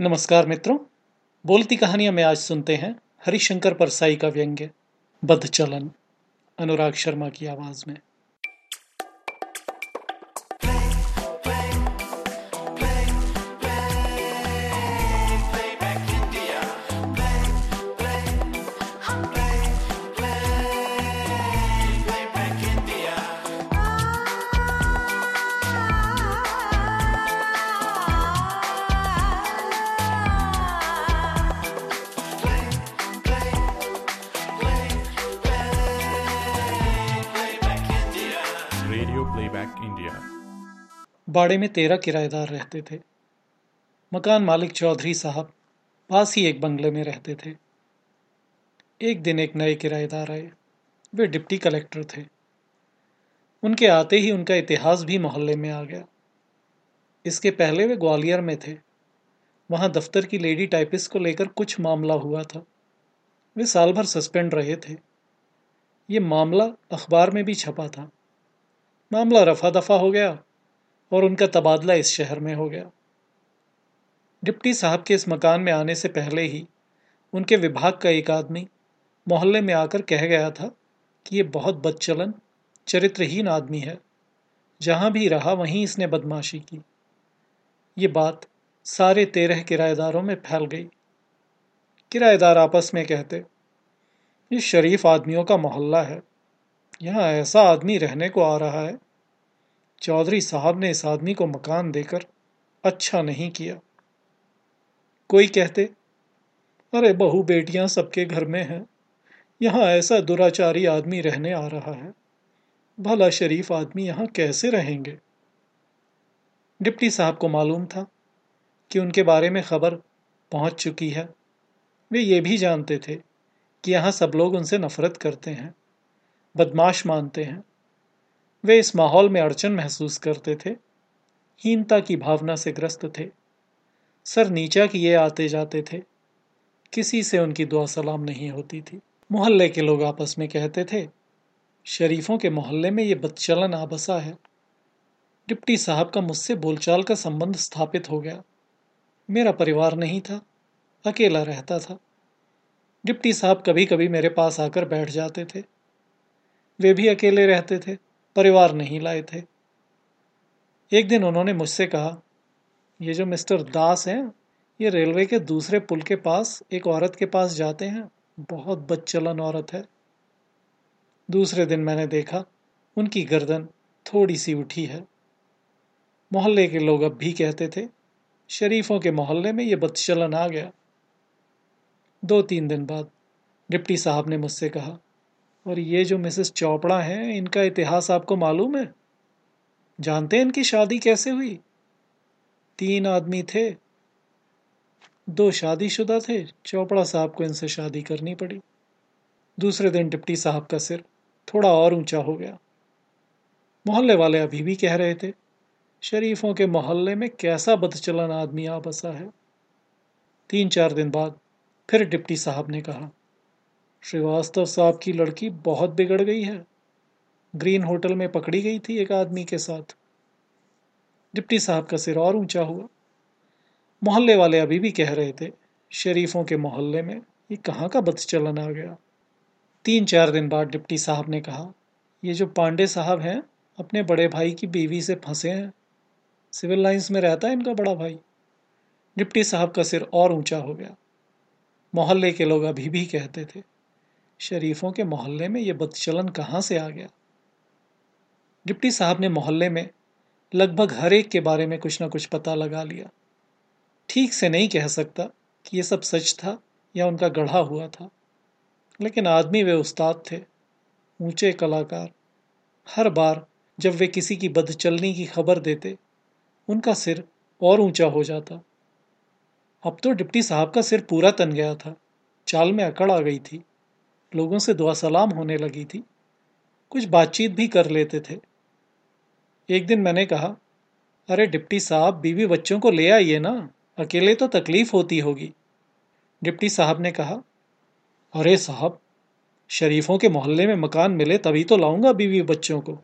नमस्कार मित्रों। बोलती कहानियाँ में आज सुनते हैं हरिशंकर परसाई का व्यंग्य बद चलन अनुराग शर्मा की आवाज़ में। प्लेबैक इंडिया बाड़े में तेरह किराएदार रहते थे। मकान मालिक चौधरी साहब पास ही एक बंगले में रहते थे। एक दिन एक नए किराएदार आए। वे डिप्टी कलेक्टर थे। उनके आते ही उनका इतिहास भी मोहल्ले में आ गया। इसके पहले वे ग्वालियर में थे। वहाँ दफ्तर की लेडी टाइपिस्ट को लेकर कुछ मामला हुआ था। वे साल भर सस्पेंड रहे थे। ये मामला अखबार में भी छपा था। मामला रफा दफ़ा हो गया और उनका तबादला इस शहर में हो गया। डिप्टी साहब के इस मकान में आने से पहले ही उनके विभाग का एक आदमी मोहल्ले में आकर कह गया था कि ये बहुत बदचलन, चरित्रहीन आदमी है। जहाँ भी रहा, वहीं इसने बदमाशी की। ये बात सारे तेरह किराएदारों में फैल गई। किराएदार आपस में कहते, ये शरीफ आदमियों का मोहल्ला है। यहाँ ऐसा आदमी रहने को आ रहा है। चौधरी साहब ने इस आदमी को मकान देकर अच्छा नहीं किया। कोई कहते, अरे बहू बेटियाँ सबके घर में हैं। यहाँ ऐसा दुराचारी आदमी रहने आ रहा है। भला शरीफ आदमी यहाँ कैसे रहेंगे? डिप्टी साहब को मालूम था कि उनके बारे में खबर पहुँच चुकी है। वे ये भी जानते थे कि यहाँ सब लोग उनसे नफरत करते हैं। बदमाश मानते हैं। वे इस माहौल में अड़चन महसूस करते थे। हीनता की भावना से ग्रस्त थे। सर नीचा किए आते जाते थे। किसी से उनकी दुआ सलाम नहीं होती थी। मोहल्ले के लोग आपस में कहते थे, शरीफों के मोहल्ले में ये बदचलन आबसा है। डिप्टी साहब का मुझसे बोलचाल का संबंध स्थापित हो गया। मेरा परिवार नहीं था, अकेला रहता था। डिप्टी साहब कभी कभी मेरे पास आकर बैठ जाते थे। वे भी अकेले रहते थे, परिवार नहीं लाए थे। एक दिन उन्होंने मुझसे कहा, ये जो मिस्टर दास हैं, ये रेलवे के दूसरे पुल के पास, एक औरत के पास जाते हैं। बहुत बदचलन औरत है। दूसरे दिन मैंने देखा, उनकी गर्दन थोड़ी सी उठी है। मोहल्ले के लोग अब भी कहते थे, शरीफों के मोहल्ले में ये बदचलन आ गया। दो तीन दिन बाद डिप्टी साहब ने मुझसे कहा और ये जो मिसेस चोपड़ा हैं, इनका इतिहास आपको मालूम है? जानते हैं इनकी शादी कैसे हुई? तीन आदमी थे। दो शादीशुदा थे। चोपड़ा साहब को इनसे शादी करनी पड़ी। दूसरे दिन डिप्टी साहब का सिर थोड़ा और ऊँचा हो गया। मोहल्ले वाले अभी भी कह रहे थे, शरीफों के मोहल्ले में कैसा बदचलन आदमी आ बसा है? तीन चार दिन बाद फिर डिप्टी साहब ने कहा श्रीवास्तव साहब की लड़की बहुत बिगड़ गई है। ग्रीन होटल में पकड़ी गई थी एक आदमी के साथ। डिप्टी साहब का सिर और ऊँचा हुआ। मोहल्ले वाले अभी भी कह रहे थे, शरीफों के मोहल्ले में ये कहाँ का बदचलन आ गया। तीन चार दिन बाद डिप्टी साहब ने कहा, ये जो पांडे साहब हैं, अपने बड़े भाई की बीवी से फंसे हैं। सिविल लाइंस में रहता है इनका बड़ा भाई। डिप्टी साहब का सिर और ऊँचा हो गया। मोहल्ले के लोग अभी भी कहते थे शरीफों के मोहल्ले में ये बदचलन कहाँ से आ गया? डिप्टी साहब ने मोहल्ले में लगभग हर एक के बारे में कुछ ना कुछ पता लगा लिया। ठीक से नहीं कह सकता कि ये सब सच था या उनका गढ़ा हुआ था, लेकिन आदमी वे उस्ताद थे, ऊँचे कलाकार। हर बार जब वे किसी की बदचलनी की खबर देते, उनका सिर और ऊँचा हो जाता। अब तो डिप्टी साहब का सिर पूरा तन गया था, चाल में अकड़ आ गई थी। लोगों से दुआ सलाम होने लगी थी। कुछ बातचीत भी कर लेते थे। एक दिन मैंने कहा, अरे डिप्टी साहब, बीवी बच्चों को ले आइए ना, अकेले तो तकलीफ़ होती होगी। डिप्टी साहब ने कहा, अरे साहब, शरीफों के मोहल्ले में मकान मिले तभी तो लाऊँगा बीवी बच्चों को।